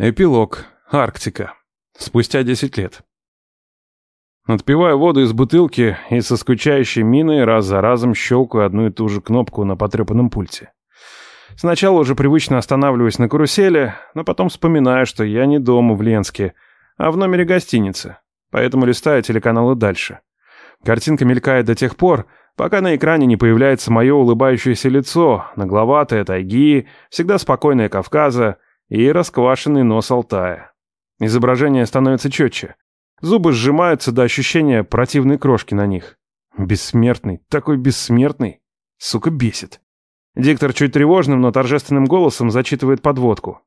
Эпилог. Арктика. Спустя 10 лет. Отпиваю воду из бутылки и со скучающей миной раз за разом щелкаю одну и ту же кнопку на потрепанном пульте. Сначала уже привычно останавливаюсь на карусели, но потом вспоминаю, что я не дома в Ленске, а в номере гостиницы, поэтому листаю телеканалы дальше. Картинка мелькает до тех пор, пока на экране не появляется мое улыбающееся лицо, нагловатое тайги, всегда спокойное Кавказа, и расквашенный нос Алтая. Изображение становится четче. Зубы сжимаются до ощущения противной крошки на них. Бессмертный, такой бессмертный. Сука, бесит. Диктор чуть тревожным, но торжественным голосом зачитывает подводку.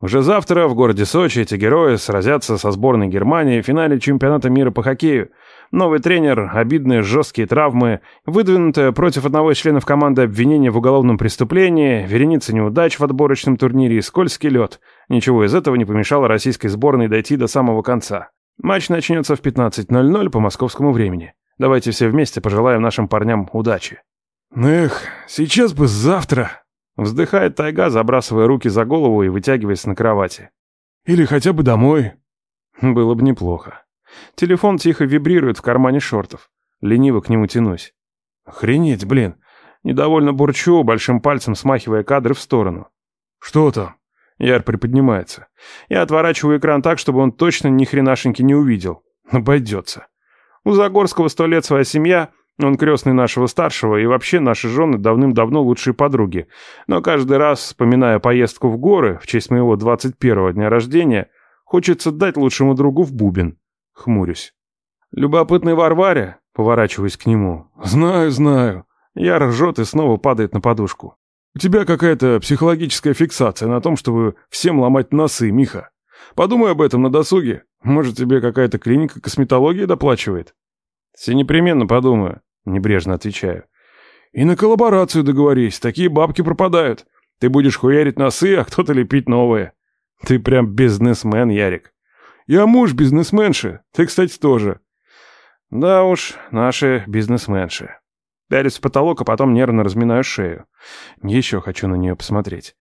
Уже завтра в городе Сочи эти герои сразятся со сборной Германии в финале чемпионата мира по хоккею. Новый тренер, обидные жесткие травмы, выдвинутое против одного из членов команды обвинение в уголовном преступлении, вереница неудач в отборочном турнире и скользкий лед. Ничего из этого не помешало российской сборной дойти до самого конца. Матч начнется в 15.00 по московскому времени. Давайте все вместе пожелаем нашим парням удачи. Эх, сейчас бы завтра, Вздыхает тайга, забрасывая руки за голову и вытягиваясь на кровати. Или хотя бы домой. Было бы неплохо. Телефон тихо вибрирует в кармане шортов. Лениво к нему тянусь. Охренеть, блин. Недовольно бурчу, большим пальцем смахивая кадры в сторону. Что там? Яр приподнимается. Я отворачиваю экран так, чтобы он точно ни хренашеньки не увидел. Обойдется. У Загорского сто лет своя семья, он крестный нашего старшего, и вообще наши жены давным-давно лучшие подруги. Но каждый раз, вспоминая поездку в горы в честь моего 21-го дня рождения, хочется дать лучшему другу в бубен. Хмурюсь. Любопытный Варваре, поворачиваясь к нему. Знаю, знаю. Я ржет и снова падает на подушку. У тебя какая-то психологическая фиксация на том, чтобы всем ломать носы, Миха. Подумай об этом на досуге. Может, тебе какая-то клиника косметологии доплачивает? «Все непременно подумаю», — небрежно отвечаю. «И на коллаборацию договорись, такие бабки пропадают. Ты будешь хуярить носы, а кто-то лепить новые. Ты прям бизнесмен, Ярик». «Я муж бизнесменши, ты, кстати, тоже». «Да уж, наши бизнесменши». Пялюсь в потолок, а потом нервно разминаю шею. Еще хочу на нее посмотреть.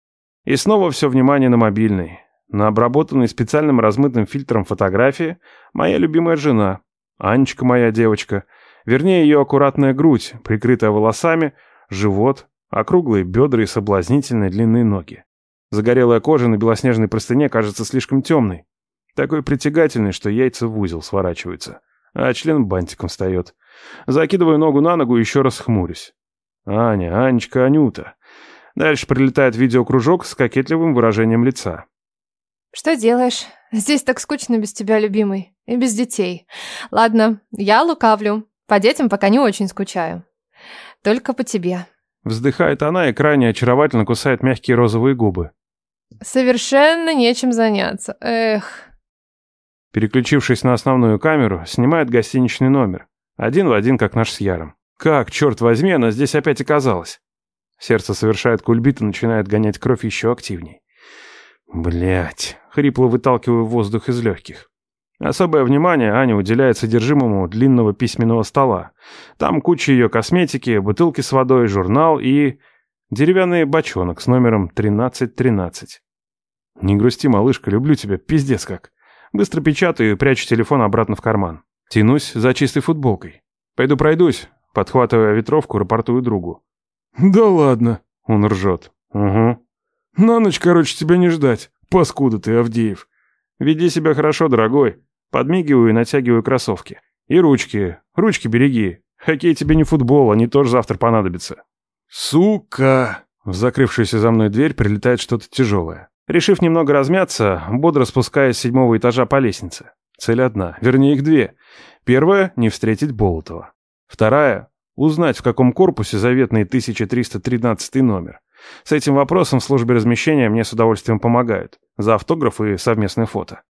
И снова все внимание на мобильный. На обработанной специальным размытым фильтром фотографии моя любимая жена, Анечка моя девочка. Вернее, ее аккуратная грудь, прикрытая волосами, живот, округлые бедра и соблазнительные длинные ноги. Загорелая кожа на белоснежной простыне кажется слишком темной. Такой притягательный, что яйца в узел сворачиваются. А член бантиком встает. Закидываю ногу на ногу и еще раз хмурюсь. Аня, Анечка, Анюта. Дальше прилетает видеокружок с кокетливым выражением лица. «Что делаешь? Здесь так скучно без тебя, любимый. И без детей. Ладно, я лукавлю. По детям пока не очень скучаю. Только по тебе». Вздыхает она и крайне очаровательно кусает мягкие розовые губы. «Совершенно нечем заняться. Эх». Переключившись на основную камеру, снимает гостиничный номер. Один в один, как наш с Яром. Как, черт возьми, она здесь опять оказалась? Сердце совершает кульбит и начинает гонять кровь еще активней. Блять, хрипло выталкиваю воздух из легких. Особое внимание Аня уделяет содержимому длинного письменного стола. Там куча ее косметики, бутылки с водой, журнал и... деревянный бочонок с номером 1313. Не грусти, малышка, люблю тебя, пиздец как. Быстро печатаю и прячу телефон обратно в карман. Тянусь за чистой футболкой. Пойду пройдусь, подхватывая ветровку, рапортую другу. «Да ладно», — он ржет. «Угу». На ночь, короче, тебя не ждать. Паскуда ты, Авдеев. Веди себя хорошо, дорогой. Подмигиваю и натягиваю кроссовки. И ручки. Ручки береги. Хоккей тебе не футбол, они тоже завтра понадобятся. Сука! В закрывшуюся за мной дверь прилетает что-то тяжелое. Решив немного размяться, бодро спускаясь с седьмого этажа по лестнице. Цель одна, вернее их две. Первая — не встретить Болотова. Вторая — узнать, в каком корпусе заветный 1313 номер. С этим вопросом в службе размещения мне с удовольствием помогают. За автограф и совместное фото.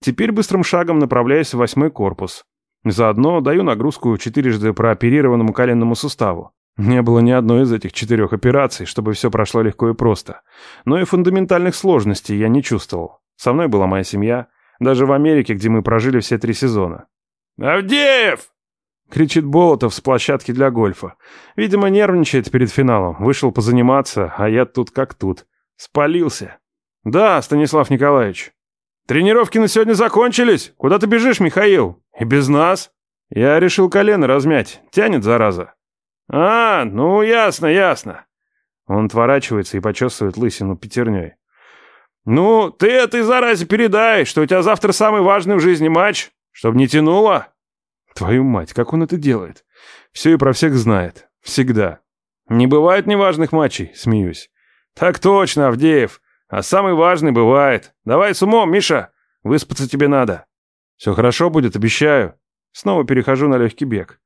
Теперь быстрым шагом направляюсь в восьмой корпус. Заодно даю нагрузку четырежды прооперированному коленному суставу. Не было ни одной из этих четырех операций, чтобы все прошло легко и просто. Но и фундаментальных сложностей я не чувствовал. Со мной была моя семья. Даже в Америке, где мы прожили все три сезона. «Авдеев!» Кричит Болотов с площадки для гольфа. Видимо, нервничает перед финалом. Вышел позаниматься, а я тут как тут. Спалился. Да, Станислав Николаевич. Тренировки на сегодня закончились. Куда ты бежишь, Михаил? И без нас? Я решил колено размять. Тянет, зараза. А, ну ясно, ясно. Он отворачивается и почесывает лысину пятерней. «Ну, ты этой заразе передай, что у тебя завтра самый важный в жизни матч, чтобы не тянуло». Твою мать, как он это делает? Все и про всех знает. Всегда. Не бывает неважных матчей, смеюсь. Так точно, Авдеев. А самый важный бывает. Давай с умом, Миша. Выспаться тебе надо. Все хорошо будет, обещаю. Снова перехожу на легкий бег.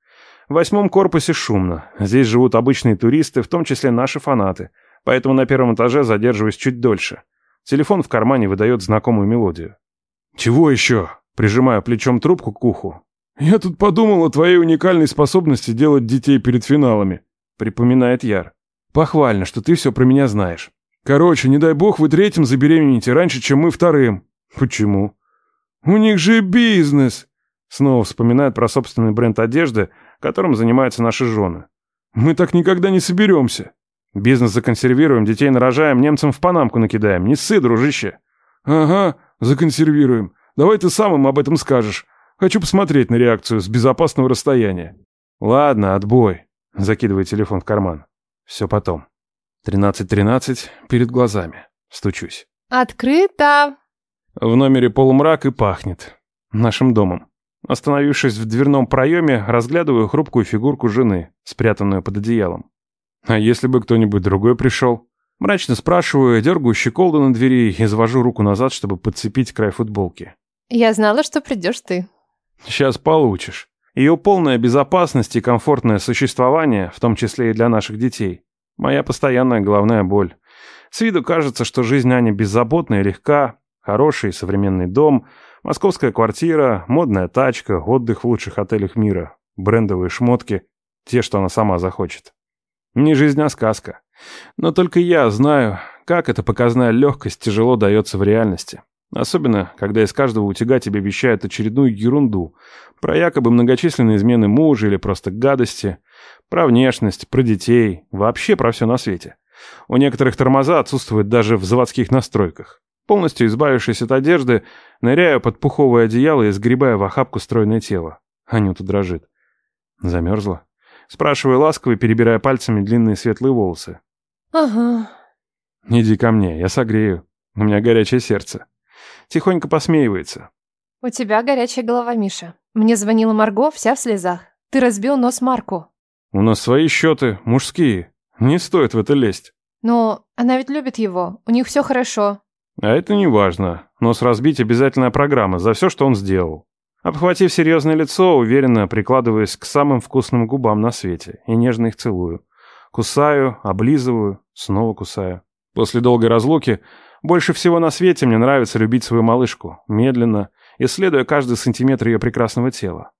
В восьмом корпусе шумно. Здесь живут обычные туристы, в том числе наши фанаты. Поэтому на первом этаже задерживаюсь чуть дольше. Телефон в кармане выдает знакомую мелодию. «Чего еще?» Прижимаю плечом трубку к уху. «Я тут подумал о твоей уникальной способности делать детей перед финалами», припоминает Яр. «Похвально, что ты все про меня знаешь. Короче, не дай бог вы третьим забеременеете раньше, чем мы вторым». «Почему?» «У них же бизнес!» Снова вспоминает про собственный бренд одежды, которым занимаются наши жены. «Мы так никогда не соберемся». Бизнес законсервируем, детей нарожаем, немцам в панамку накидаем. Не ссы, дружище. Ага, законсервируем. Давай ты сам им об этом скажешь. Хочу посмотреть на реакцию с безопасного расстояния. Ладно, отбой. Закидывай телефон в карман. Все потом. 13.13 перед глазами. Стучусь. Открыто. В номере полумрак и пахнет. Нашим домом. Остановившись в дверном проеме, разглядываю хрупкую фигурку жены, спрятанную под одеялом. А если бы кто-нибудь другой пришел? Мрачно спрашиваю, дергаю щеколду на двери и завожу руку назад, чтобы подцепить край футболки. Я знала, что придешь ты. Сейчас получишь. Ее полная безопасность и комфортное существование, в том числе и для наших детей. Моя постоянная головная боль. С виду кажется, что жизнь Ани беззаботная и легка, хороший современный дом, московская квартира, модная тачка, отдых в лучших отелях мира, брендовые шмотки, те, что она сама захочет. Не жизнь, а сказка. Но только я знаю, как эта показная легкость тяжело дается в реальности. Особенно, когда из каждого утюга тебе вещают очередную ерунду. Про якобы многочисленные измены мужа или просто гадости. Про внешность, про детей. Вообще про все на свете. У некоторых тормоза отсутствуют даже в заводских настройках. Полностью избавившись от одежды, ныряю под пуховое одеяло и сгребаю в охапку стройное тело. Анюта дрожит. Замерзла? Спрашиваю ласково, перебирая пальцами длинные светлые волосы. Ага. Иди ко мне, я согрею. У меня горячее сердце. Тихонько посмеивается. У тебя горячая голова, Миша. Мне звонила Марго, вся в слезах. Ты разбил нос Марку. У нас свои счеты, мужские. Не стоит в это лезть. Но она ведь любит его. У них все хорошо. А это не важно. Нос разбить обязательная программа за все, что он сделал. Обхватив серьезное лицо, уверенно прикладываясь к самым вкусным губам на свете и нежно их целую. Кусаю, облизываю, снова кусаю. После долгой разлуки больше всего на свете мне нравится любить свою малышку, медленно, исследуя каждый сантиметр ее прекрасного тела.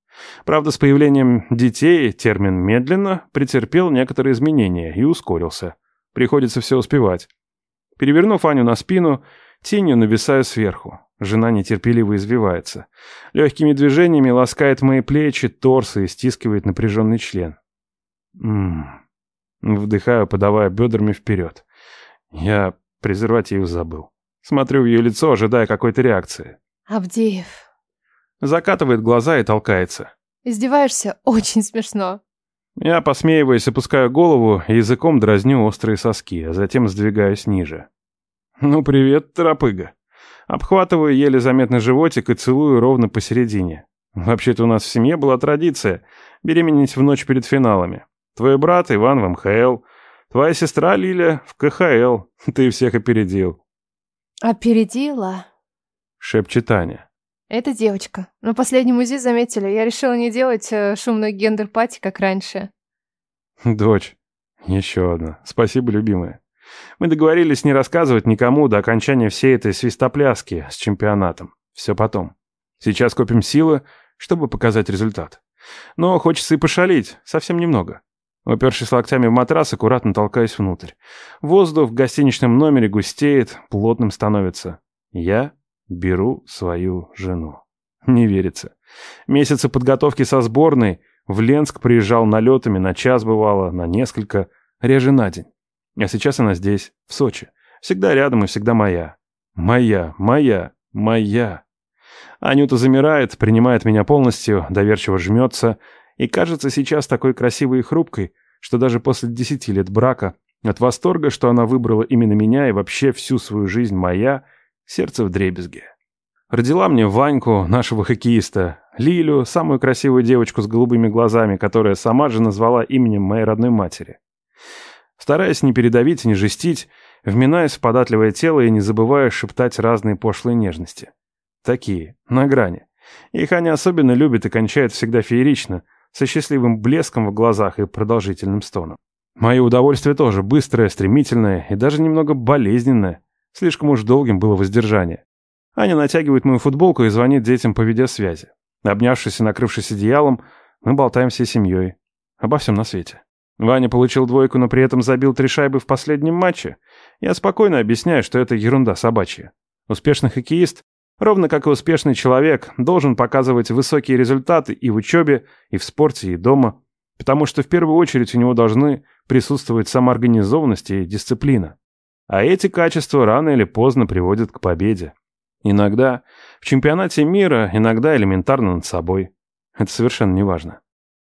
Правда, с появлением детей термин «медленно» претерпел некоторые изменения и ускорился. Приходится все успевать. Перевернув Аню на спину, тенью нависаю сверху. Жена нетерпеливо извивается. Легкими движениями ласкает мои плечи, торс и стискивает напряженный член. Ммм. Вдыхаю, подавая бедрами вперед. Я презерватив забыл. Смотрю в ее лицо, ожидая какой-то реакции. Авдеев. Закатывает глаза и толкается. Издеваешься? Очень смешно. Я, посмеиваясь, опускаю голову и языком дразню острые соски, а затем сдвигаюсь ниже. «Ну, привет, торопыга». Обхватываю еле заметный животик и целую ровно посередине. Вообще-то у нас в семье была традиция беременеть в ночь перед финалами. Твой брат Иван в МХЛ, твоя сестра Лиля в КХЛ. Ты всех опередил. Опередила? Шепчет Таня. Это девочка. На последнем УЗИ заметили, я решила не делать э, шумную гендер-пати, как раньше. Дочь. Еще одна. Спасибо, любимая. Мы договорились не рассказывать никому до окончания всей этой свистопляски с чемпионатом. Все потом. Сейчас копим силы, чтобы показать результат. Но хочется и пошалить, совсем немного. Упершись локтями в матрас, аккуратно толкаюсь внутрь. Воздух в гостиничном номере густеет, плотным становится. Я беру свою жену. Не верится. Месяцы подготовки со сборной, в Ленск приезжал налетами, на час бывало, на несколько, реже на день. А сейчас она здесь, в Сочи. Всегда рядом и всегда моя. Моя, моя. Моя. Анюта замирает, принимает меня полностью, доверчиво жмется и кажется сейчас такой красивой и хрупкой, что даже после десяти лет брака, от восторга, что она выбрала именно меня и вообще всю свою жизнь моя, сердце в дребезге. Родила мне Ваньку, нашего хоккеиста, Лилю, самую красивую девочку с голубыми глазами, которая сама же назвала именем моей родной матери. Стараясь не передавить не жестить, вминаясь в податливое тело и не забывая шептать разные пошлые нежности. Такие, на грани. Их они особенно любят и кончают всегда феерично, со счастливым блеском в глазах и продолжительным стоном. Мое удовольствие тоже быстрое, стремительное и даже немного болезненное. Слишком уж долгим было воздержание. Аня натягивает мою футболку и звонит детям по видеосвязи. Обнявшись и накрывшись одеялом, мы болтаем всей семьей. Обо всем на свете. Ваня получил двойку, но при этом забил три шайбы в последнем матче. Я спокойно объясняю, что это ерунда собачья. Успешный хоккеист, ровно как и успешный человек, должен показывать высокие результаты и в учебе, и в спорте, и дома, потому что в первую очередь у него должны присутствовать самоорганизованность и дисциплина. А эти качества рано или поздно приводят к победе. Иногда в чемпионате мира, иногда элементарно над собой. Это совершенно не важно.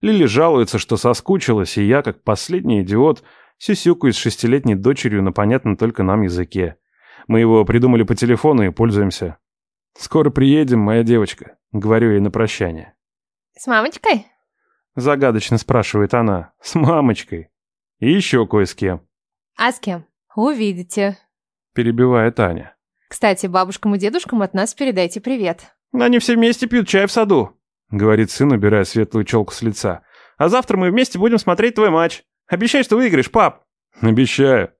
Лили жалуется, что соскучилась, и я, как последний идиот, сюсюкаюсь с шестилетней дочерью на понятном только нам языке. Мы его придумали по телефону и пользуемся. «Скоро приедем, моя девочка», — говорю ей на прощание. «С мамочкой?» Загадочно спрашивает она. «С мамочкой. И еще кое с кем». «А с кем?» «Увидите», — перебивает Аня. «Кстати, бабушкам и дедушкам от нас передайте привет». «Они все вместе пьют чай в саду», — говорит сын, убирая светлую челку с лица. «А завтра мы вместе будем смотреть твой матч. Обещай, что выиграешь, пап!» «Обещаю».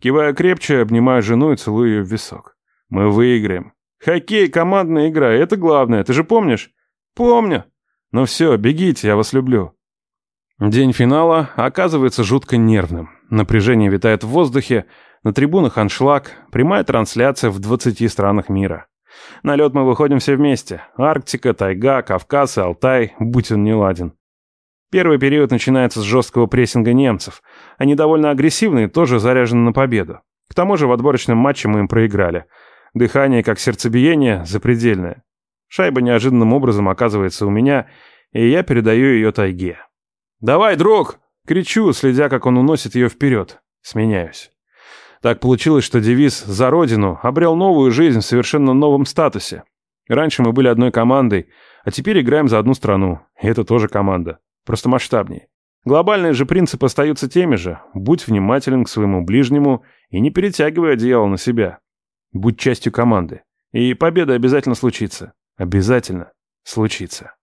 Киваю крепче, обнимаю жену и целую ее в висок. «Мы выиграем. Хоккей — командная игра, это главное, ты же помнишь?» «Помню». «Ну все, бегите, я вас люблю». День финала оказывается жутко нервным. Напряжение витает в воздухе, на трибунах аншлаг, прямая трансляция в 20 странах мира. На лед мы выходим все вместе. Арктика, тайга, Кавказ и Алтай, будь он не ладен. Первый период начинается с жесткого прессинга немцев. Они довольно агрессивные, тоже заряжены на победу. К тому же в отборочном матче мы им проиграли. Дыхание, как сердцебиение, запредельное. Шайба неожиданным образом оказывается у меня, и я передаю ее тайге. «Давай, друг!» — кричу, следя, как он уносит ее вперед. Сменяюсь. Так получилось, что девиз «За Родину» обрел новую жизнь в совершенно новом статусе. Раньше мы были одной командой, а теперь играем за одну страну. И это тоже команда. Просто масштабнее. Глобальные же принципы остаются теми же. Будь внимателен к своему ближнему и не перетягивай одеяло на себя. Будь частью команды. И победа обязательно случится. Обязательно случится.